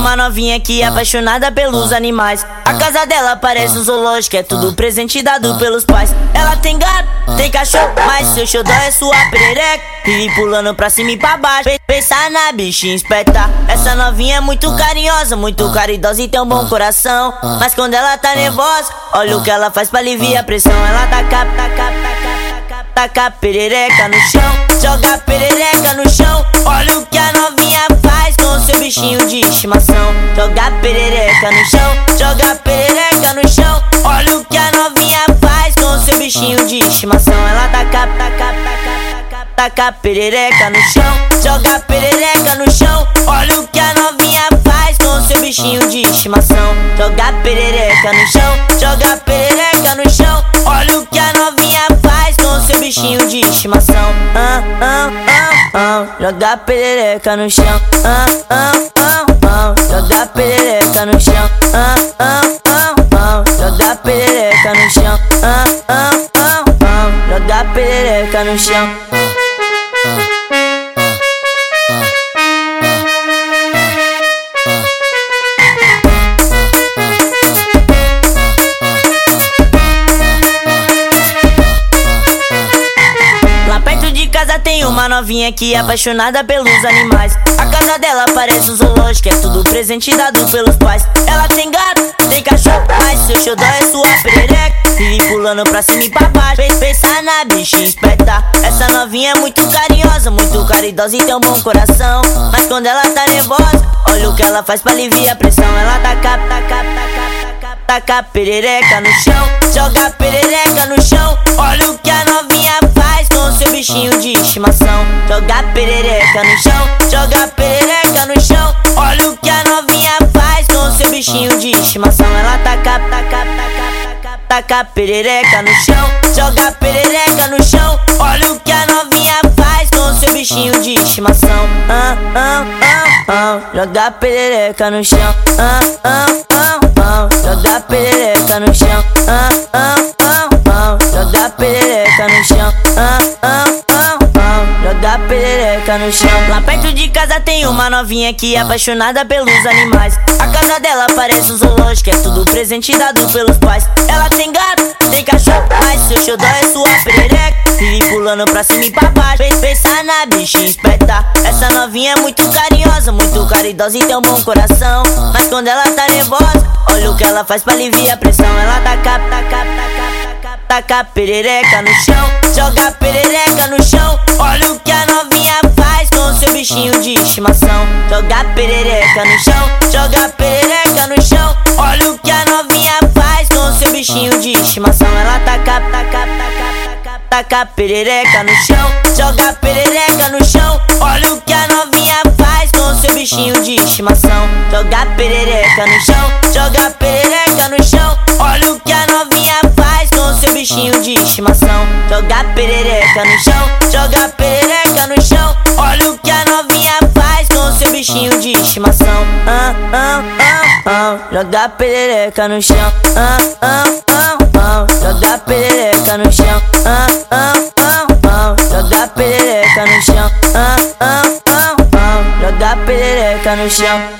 uma novinha que é apaixonada pelos animais. A casa dela parece um zoológico, é tudo presente dado pelos pais. Ela tem gato, tem cachorro, mas seu xodó é sua perereca. Vive pulando pra cima e pra baixo. Pensa na bichinha espeta. Essa novinha é muito carinhosa, muito caridosa e tem um bom coração. Mas quando ela tá nervosa, olha o que ela faz pra aliviar a pressão. Ela taca, taca, taca, taca, taca perereca no chão. Joga perereca no chão. Olha o que estimação. Joga perereca no chão. Joga perereca no chão. Olha o que a novinha faz com seu bichinho de estimação. Ela taca, taca, taca, taca, taca perereca no chão. Joga perereca no chão. Olha o que a novinha faz com seu bichinho de estimação. Joga perereca no chão. Joga perereca no chão. Olha o que a novinha faz com seu bichinho de estimação. Ah, ah, ah, ah. Joga perereca no chão. Ah, ah, ah, perereca no chão. Ah, ah, ah, ah. Joga perereca no chão. Ah, ah, ah, ah. Joga perereca no chão. Uma novinha que é apaixonada pelos animais. A casa dela parece um zoológico, é tudo presente dado pelos pais. Ela tem gato, tem cachorro, mas seu xodó é sua perereca. Vive pulando pra cima e pra baixo. Pensa na bichinha esperta. Essa novinha é muito carinhosa, muito caridosa e tem um bom coração. Mas quando ela tá nervosa, olha o que ela faz pra aliviar a pressão. Ela taca, taca, taca, taca, taca perereca no chão. Joga perereca no chão. Perereca no chão. Joga perereca no chão. Olha o que a novinha faz com seu bichinho de estimação. Ela taca, taca, taca, taca, taca perereca no chão. Joga perereca no chão. Olha o que a novinha faz com seu bichinho de estimação. Ah, ah, ah, ah. Joga perereca no chão. Ah, ah, ah, ah. Joga perereca no chão. Perereca no chão. Lá perto de casa tem uma novinha que é apaixonada pelos animais. A casa dela parece um zoológico, é tudo presente dado pelos pais. Ela tem gato, tem cachorro, mas seu xodó é sua perereca. Vive pulando pra cima e pra baixo. Pensa na bichinha esperta. Essa novinha é muito carinhosa, muito caridosa e tem um bom coração. Mas quando ela tá nervosa, olha o que ela faz pra aliviar a pressão. Ela taca, taca, taca, taca, taca perereca no chão. Joga perereca no chão. Olha o que a novinha bichinho de estimação. Joga perereca no chão. Joga perereca no chão. Olha o que a novinha faz com seu bichinho de estimação. Ela taca, taca, taca, taca, taca perereca no chão. Joga perereca no chão. Olha o que a novinha faz com seu bichinho de estimação. Joga perereca no chão. Joga perereca no chão. Olha o que a novinha faz com seu bichinho de estimação. Joga perereca no chão. Joga perereca ah. Joga perereca no chão. Ah, ah, ah, ah. Joga perereca no chão. Ah, ah, ah, ah. Joga perereca no chão. Ah, ah, ah, ah. Joga perereca no chão.